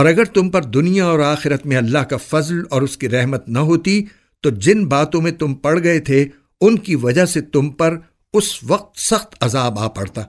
اور اگر تم پر دنیا اور آخرت میں اللہ کا فضل اور اس کی رحمت نہ ہوتی، تو جن باتوں میں تم پڑ گئے تھے، ان کی وجہ سے تم پر اس وقت سخت عذاب آ پڑتا۔